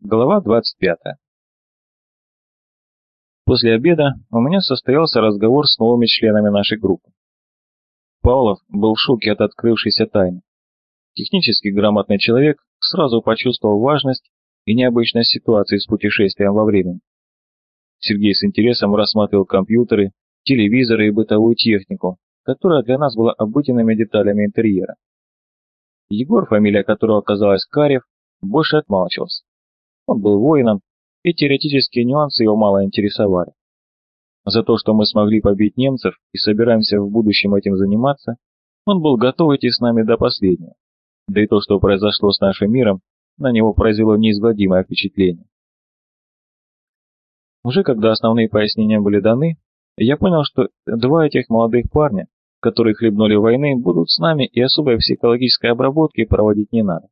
Глава 25. После обеда у меня состоялся разговор с новыми членами нашей группы. Павлов был в шоке от открывшейся тайны. Технически грамотный человек сразу почувствовал важность и необычность ситуации с путешествием во времени. Сергей с интересом рассматривал компьютеры, телевизоры и бытовую технику, которая для нас была обыденными деталями интерьера. Егор, фамилия которого оказалась Карев, больше отмалчивался. Он был воином, и теоретические нюансы его мало интересовали. За то, что мы смогли побить немцев и собираемся в будущем этим заниматься, он был готов идти с нами до последнего. Да и то, что произошло с нашим миром, на него произвело неизгладимое впечатление. Уже когда основные пояснения были даны, я понял, что два этих молодых парня, которые хлебнули войны, будут с нами и особой психологической обработки проводить не надо.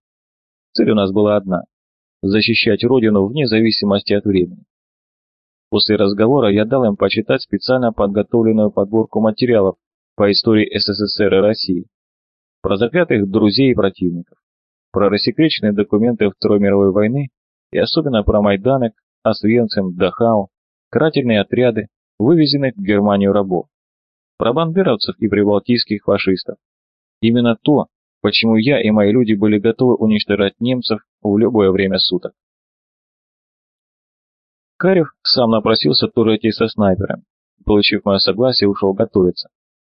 Цель у нас была одна защищать родину вне зависимости от времени. После разговора я дал им почитать специально подготовленную подборку материалов по истории СССР и России, про заклятых друзей и противников, про рассекреченные документы Второй мировой войны и особенно про Майданек, Освенцим, Дахау, карательные отряды, вывезенных в Германию рабов, про бандеровцев и прибалтийских фашистов. Именно то, почему я и мои люди были готовы уничтожать немцев в любое время суток. Карев сам напросился тоже со снайпером. Получив мое согласие, ушел готовиться.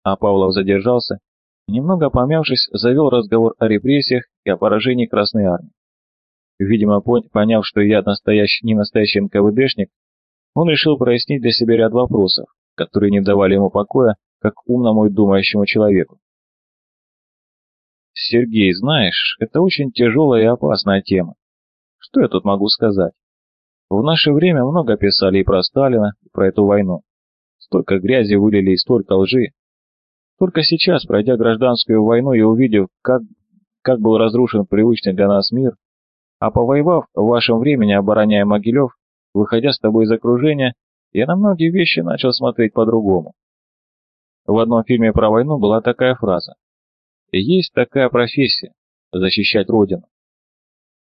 А Павлов задержался немного помявшись, завел разговор о репрессиях и о поражении Красной Армии. Видимо, поняв, что я настоящий, не настоящий НКВДшник, он решил прояснить для себя ряд вопросов, которые не давали ему покоя, как умному и думающему человеку. Сергей, знаешь, это очень тяжелая и опасная тема. Что я тут могу сказать? В наше время много писали и про Сталина, и про эту войну. Столько грязи вылили и столько лжи. Только сейчас, пройдя гражданскую войну и увидев, как, как был разрушен привычный для нас мир, а повоевав в вашем времени, обороняя Могилев, выходя с тобой из окружения, я на многие вещи начал смотреть по-другому. В одном фильме про войну была такая фраза есть такая профессия – защищать Родину.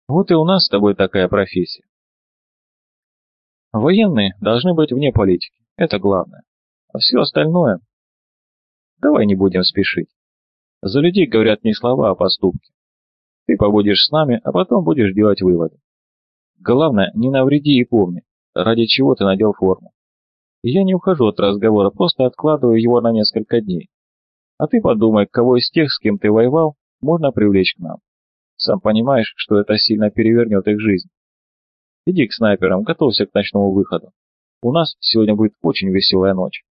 Вот и у нас с тобой такая профессия. Военные должны быть вне политики, это главное. А все остальное... Давай не будем спешить. За людей говорят не слова, а поступки. Ты побудешь с нами, а потом будешь делать выводы. Главное, не навреди и помни, ради чего ты надел форму. Я не ухожу от разговора, просто откладываю его на несколько дней. А ты подумай, кого из тех, с кем ты воевал, можно привлечь к нам. Сам понимаешь, что это сильно перевернет их жизнь. Иди к снайперам, готовься к ночному выходу. У нас сегодня будет очень веселая ночь.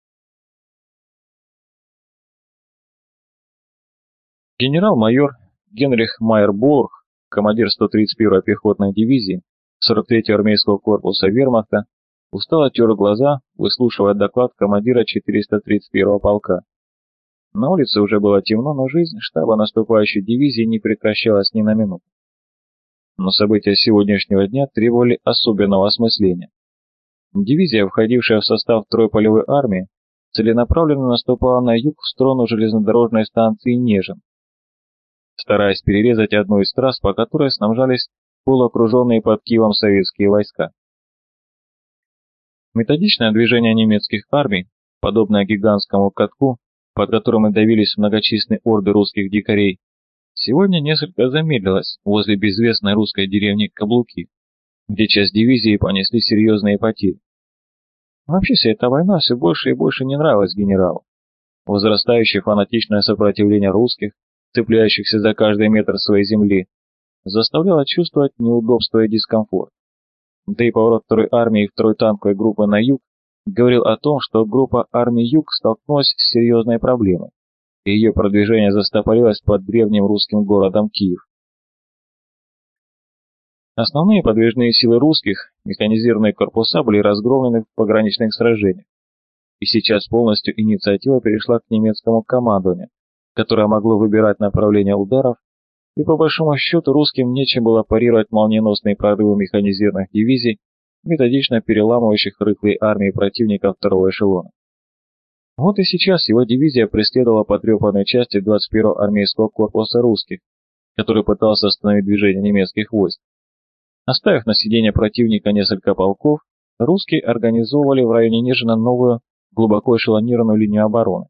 Генерал-майор Генрих Майер-Борг, командир 131-й пехотной дивизии 43-го армейского корпуса Вермахта, устало тер глаза, выслушивая доклад командира 431-го полка. На улице уже было темно, но жизнь штаба наступающей дивизии не прекращалась ни на минуту. Но события сегодняшнего дня требовали особенного осмысления. Дивизия, входившая в состав второй полевой армии, целенаправленно наступала на юг в сторону железнодорожной станции Нежин, стараясь перерезать одну из трасс, по которой снабжались полуокруженные под Киевом советские войска. Методичное движение немецких армий, подобное гигантскому катку, под которым давились многочисленные орды русских дикарей, сегодня несколько замедлилось возле безвестной русской деревни Каблуки, где часть дивизии понесли серьезные потери. Вообще вся эта война все больше и больше не нравилась генералу. Возрастающее фанатичное сопротивление русских, цепляющихся за каждый метр своей земли, заставляло чувствовать неудобство и дискомфорт. Да и поворот второй армии и второй танковой группы на юг говорил о том, что группа армий Юг столкнулась с серьезной проблемой, и ее продвижение застопорилось под древним русским городом Киев. Основные подвижные силы русских, механизированные корпуса, были разгромлены в пограничных сражениях, и сейчас полностью инициатива перешла к немецкому командованию, которое могло выбирать направление ударов, и по большому счету русским нечем было парировать молниеносные прорывы механизированных дивизий методично переламывающих рыхлые армии противника второго эшелона. Вот и сейчас его дивизия преследовала потрепанные части 21-го армейского корпуса русских, который пытался остановить движение немецких войск. Оставив на сиденье противника несколько полков, русские организовывали в районе Нижина новую, глубоко эшелонированную линию обороны.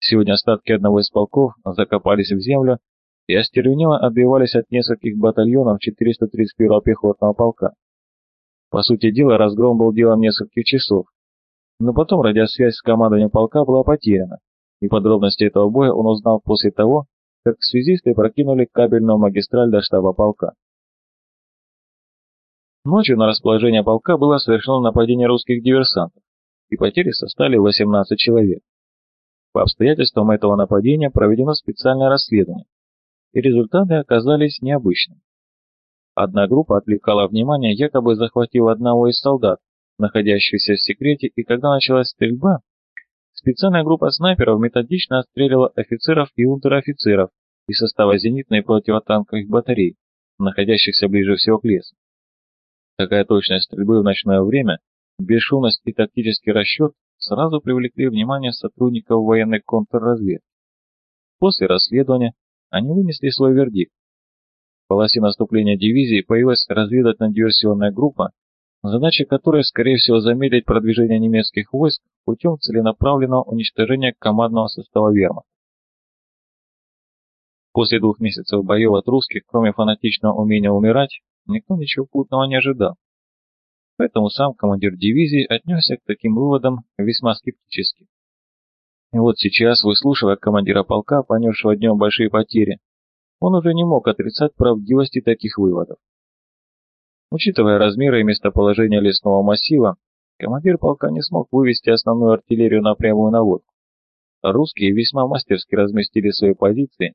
Сегодня остатки одного из полков закопались в землю и остервенело отбивались от нескольких батальонов 431-го пехотного полка. По сути дела, разгром был делом нескольких часов, но потом радиосвязь с командованием полка была потеряна, и подробности этого боя он узнал после того, как связисты прокинули кабельную магистраль до штаба полка. Ночью на расположение полка было совершено нападение русских диверсантов, и потери составили 18 человек. По обстоятельствам этого нападения проведено специальное расследование, и результаты оказались необычными. Одна группа отвлекала внимание, якобы захватив одного из солдат, находящихся в секрете, и когда началась стрельба, специальная группа снайперов методично отстреливала офицеров и унтер-офицеров из состава зенитной противотанковых батарей, находящихся ближе всего к лесу. Такая точность стрельбы в ночное время, бесшумность и тактический расчет сразу привлекли внимание сотрудников военной контрразведки. После расследования они вынесли свой вердикт. Полосе наступления дивизии появилась разведывательно-диверсионная группа, задача которой, скорее всего, замедлить продвижение немецких войск путем целенаправленного уничтожения командного состава вермахта. После двух месяцев боев от русских, кроме фанатичного умения умирать, никто ничего путного не ожидал. Поэтому сам командир дивизии отнесся к таким выводам весьма скептически. И вот сейчас, выслушивая командира полка, понесшего днем большие потери, он уже не мог отрицать правдивости таких выводов. Учитывая размеры и местоположение лесного массива, командир полка не смог вывести основную артиллерию на прямую наводку. Русские весьма мастерски разместили свои позиции,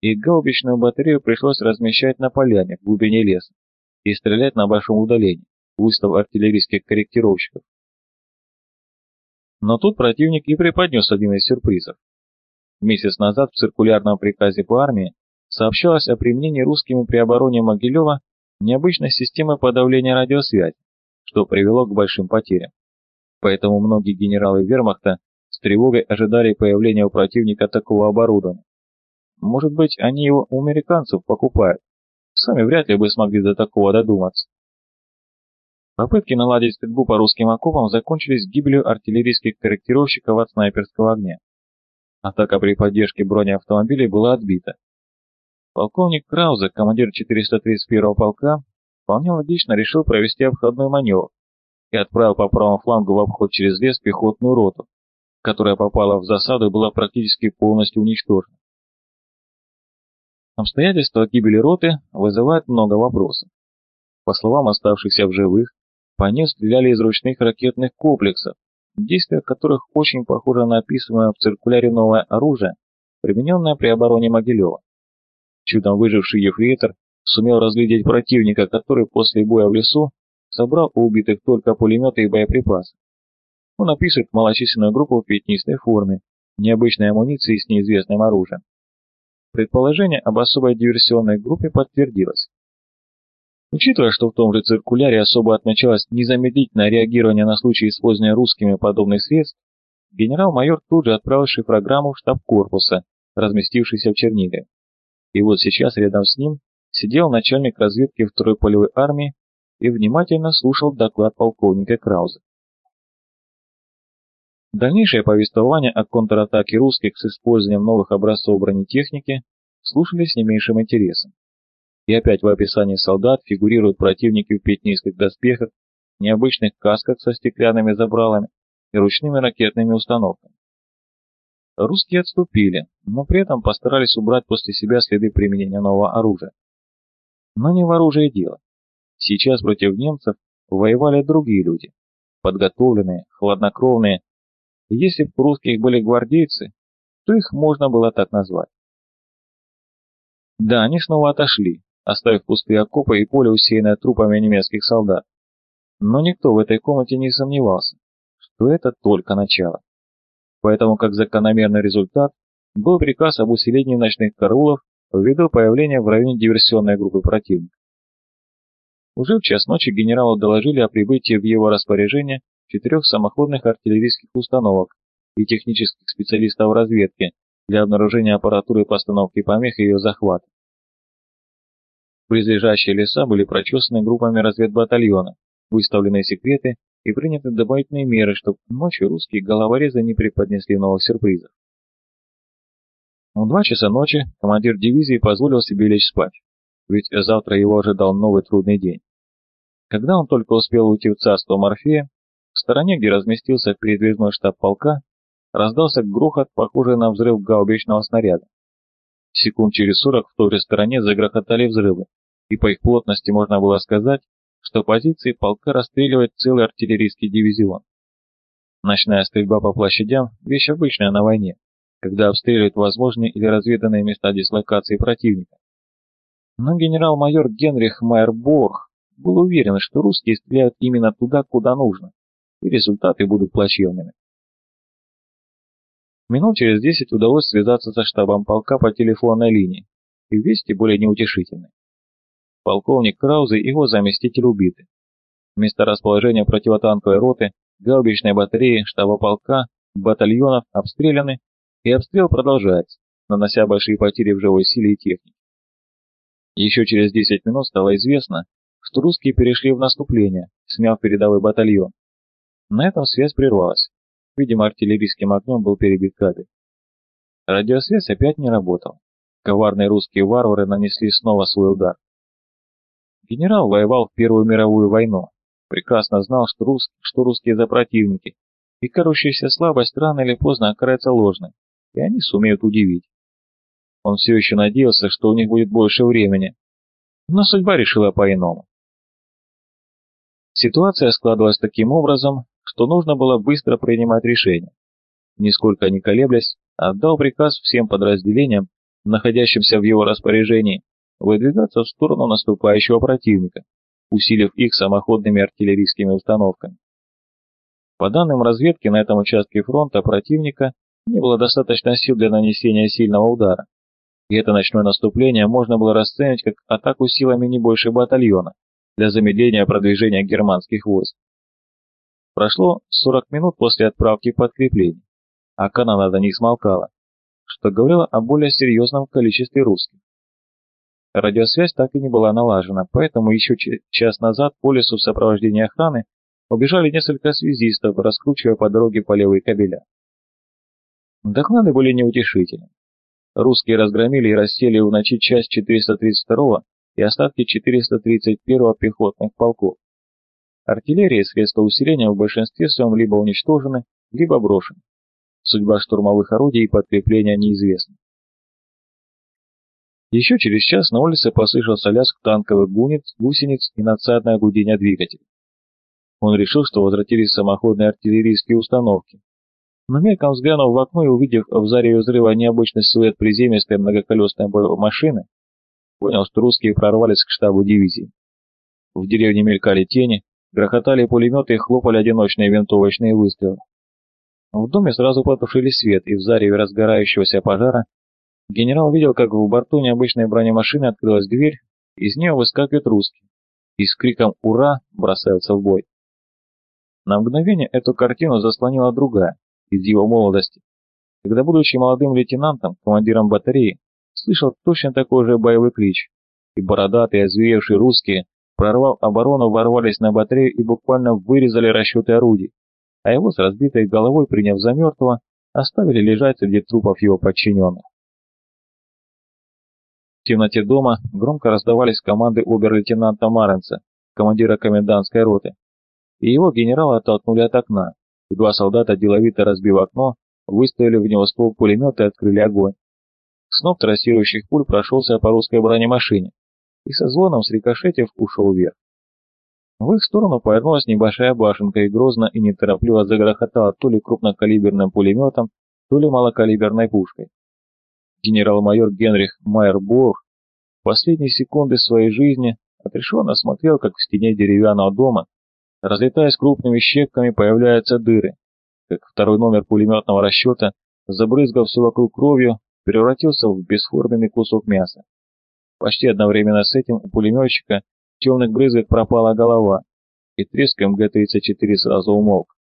и гаубичную батарею пришлось размещать на поляне в глубине леса и стрелять на большом удалении, выстав артиллерийских корректировщиков. Но тут противник и преподнес один из сюрпризов. Месяц назад в циркулярном приказе по армии сообщалось о применении русскими при обороне Могилева необычной системы подавления радиосвязи, что привело к большим потерям. Поэтому многие генералы вермахта с тревогой ожидали появления у противника такого оборудования. Может быть, они его у американцев покупают, Сами вряд ли бы смогли до такого додуматься. Попытки наладить стрельбу по русским окопам закончились гибелью артиллерийских корректировщиков от снайперского огня. Атака при поддержке бронеавтомобилей была отбита. Полковник Краузе, командир 431-го полка, вполне логично решил провести обходной маневр и отправил по правому флангу в обход через лес пехотную роту, которая попала в засаду и была практически полностью уничтожена. Обстоятельства гибели роты вызывают много вопросов. По словам оставшихся в живых, по ним стреляли из ручных ракетных комплексов, действия которых очень похоже на описываемое в циркуляре новое оружие, примененное при обороне Могилева. Чудом выживший ефрейтор сумел разглядеть противника, который после боя в лесу собрал у убитых только пулеметы и боеприпасы. Он описывает малочисленную группу в пятнистой форме, необычной амуниции с неизвестным оружием. Предположение об особой диверсионной группе подтвердилось. Учитывая, что в том же циркуляре особо отмечалось незамедлительное реагирование на случай использования русскими подобных средств, генерал-майор тут же отправил шифрограмму в штаб корпуса, разместившийся в Чернигове. И вот сейчас рядом с ним сидел начальник разведки второй полевой армии и внимательно слушал доклад полковника Крауза. Дальнейшее повествование о контратаке русских с использованием новых образцов бронетехники слушали с не меньшим интересом. И опять в описании солдат фигурируют противники в пятнистых доспехах, необычных касках со стеклянными забралами и ручными ракетными установками. Русские отступили, но при этом постарались убрать после себя следы применения нового оружия. Но не в оружии дело. Сейчас против немцев воевали другие люди, подготовленные, хладнокровные, если бы у русских были гвардейцы, то их можно было так назвать. Да, они снова отошли, оставив пустые окопы и поле, усеянное трупами немецких солдат. Но никто в этой комнате не сомневался, что это только начало. Поэтому, как закономерный результат, был приказ об усилении ночных караулов ввиду появления в районе диверсионной группы противника. Уже в час ночи генералу доложили о прибытии в его распоряжение четырех самоходных артиллерийских установок и технических специалистов разведки для обнаружения аппаратуры постановки помех и ее захвата. Близлежащие леса были прочесаны группами разведбатальона, выставлены секреты и приняты дополнительные меры, чтобы ночью русские головорезы не преподнесли новых сюрпризов. В два часа ночи командир дивизии позволил себе лечь спать, ведь завтра его ожидал новый трудный день. Когда он только успел уйти в царство Морфея, в стороне, где разместился передвижной штаб полка, раздался грохот, похожий на взрыв гаубичного снаряда. Секунд через сорок в той же стороне загрохотали взрывы, и по их плотности можно было сказать, что позиции полка расстреливает целый артиллерийский дивизион. Ночная стрельба по площадям – вещь обычная на войне, когда обстреливают возможные или разведанные места дислокации противника. Но генерал-майор Генрих Майерборг был уверен, что русские стреляют именно туда, куда нужно, и результаты будут плачевными. Минут через десять удалось связаться со штабом полка по телефонной линии, и вести более неутешительные. Полковник Краузе и его заместитель убиты. Место расположения противотанковой роты, гаубичной батареи, штаба полка, батальонов обстреляны, и обстрел продолжается, нанося большие потери в живой силе и технике. Еще через 10 минут стало известно, что русские перешли в наступление, сняв передовой батальон. На этом связь прервалась. Видимо, артиллерийским огнем был перебит кабель. Радиосвязь опять не работала. Коварные русские варвары нанесли снова свой удар. Генерал воевал в Первую мировую войну, прекрасно знал, что, рус... что русские за противники, и кажущаяся слабость рано или поздно окажется ложной, и они сумеют удивить. Он все еще надеялся, что у них будет больше времени, но судьба решила по-иному. Ситуация складывалась таким образом, что нужно было быстро принимать решения. Нисколько не колеблясь, отдал приказ всем подразделениям, находящимся в его распоряжении, выдвигаться в сторону наступающего противника, усилив их самоходными артиллерийскими установками. По данным разведки, на этом участке фронта противника не было достаточно сил для нанесения сильного удара, и это ночное наступление можно было расценить как атаку силами не больше батальона для замедления продвижения германских войск. Прошло 40 минут после отправки подкреплений, а канонада не смолкала, что говорило о более серьезном количестве русских. Радиосвязь так и не была налажена, поэтому еще час назад по лесу в сопровождении охраны убежали несколько связистов, раскручивая по дороге полевые кабеля. Доклады были неутешительны. Русские разгромили и рассели в ночи часть 432-го и остатки 431-го пехотных полков. Артиллерия и средства усиления в большинстве своем либо уничтожены, либо брошены. Судьба штурмовых орудий и подкрепления неизвестна. Еще через час на улице послышался лязг танковых гусениц, гусениц и надсадное гудение двигателя. Он решил, что возвратились самоходные артиллерийские установки. Но мельком взглянув в окно и увидев в заре взрыва необычный силуэт приземистой многоколесной боевой машины, понял, что русские прорвались к штабу дивизии. В деревне мелькали тени, Грохотали пулеметы и хлопали одиночные винтовочные выстрелы. В доме сразу потушили свет, и в зареве разгорающегося пожара генерал видел, как в борту необычной бронемашины открылась дверь, из нее выскакивает русский, и с криком «Ура!» бросаются в бой. На мгновение эту картину заслонила другая, из его молодости, когда, будучи молодым лейтенантом, командиром батареи, слышал точно такой же боевой клич, и бородатые, озверевшие русские прорвав оборону, ворвались на батарею и буквально вырезали расчеты орудий, а его с разбитой головой, приняв за мертвого, оставили лежать среди трупов его подчиненных. В темноте дома громко раздавались команды обер-лейтенанта Маренца, командира комендантской роты, и его генерала оттолкнули от окна, и два солдата, деловито разбив окно, выставили в него ствол пулемета и открыли огонь. Сноп трассирующих пуль прошелся по русской бронемашине, и со звоном срикошетив ушел вверх. В их сторону повернулась небольшая башенка и грозно и неторопливо загрохотала то ли крупнокалиберным пулеметом, то ли малокалиберной пушкой. Генерал-майор Генрих Майербург в последние секунды своей жизни отрешенно смотрел, как в стене деревянного дома, разлетаясь крупными щепками, появляются дыры, как второй номер пулеметного расчета, забрызгав все вокруг кровью, превратился в бесформенный кусок мяса. Почти одновременно с этим у пулеметчика в темных брызгах пропала голова, и треск МГ-34 сразу умолк.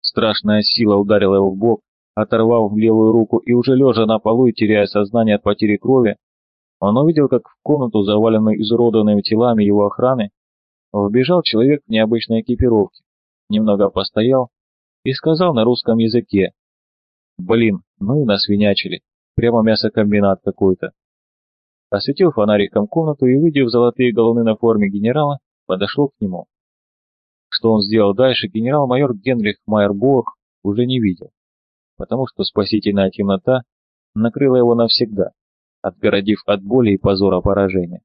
Страшная сила ударила его в бок, оторвав левую руку, и уже лежа на полу и теряя сознание от потери крови, Он увидел, как в комнату, заваленную изуродованными телами его охраны, вбежал человек в необычной экипировке, немного постоял и сказал на русском языке «Блин, ну и насвинячили, прямо мясокомбинат какой-то». Осветил фонариком комнату и, увидев золотые головны на форме генерала, подошел к нему. Что он сделал дальше, генерал-майор Генрих Майербург уже не видел, потому что спасительная темнота накрыла его навсегда, отгородив от боли и позора поражения.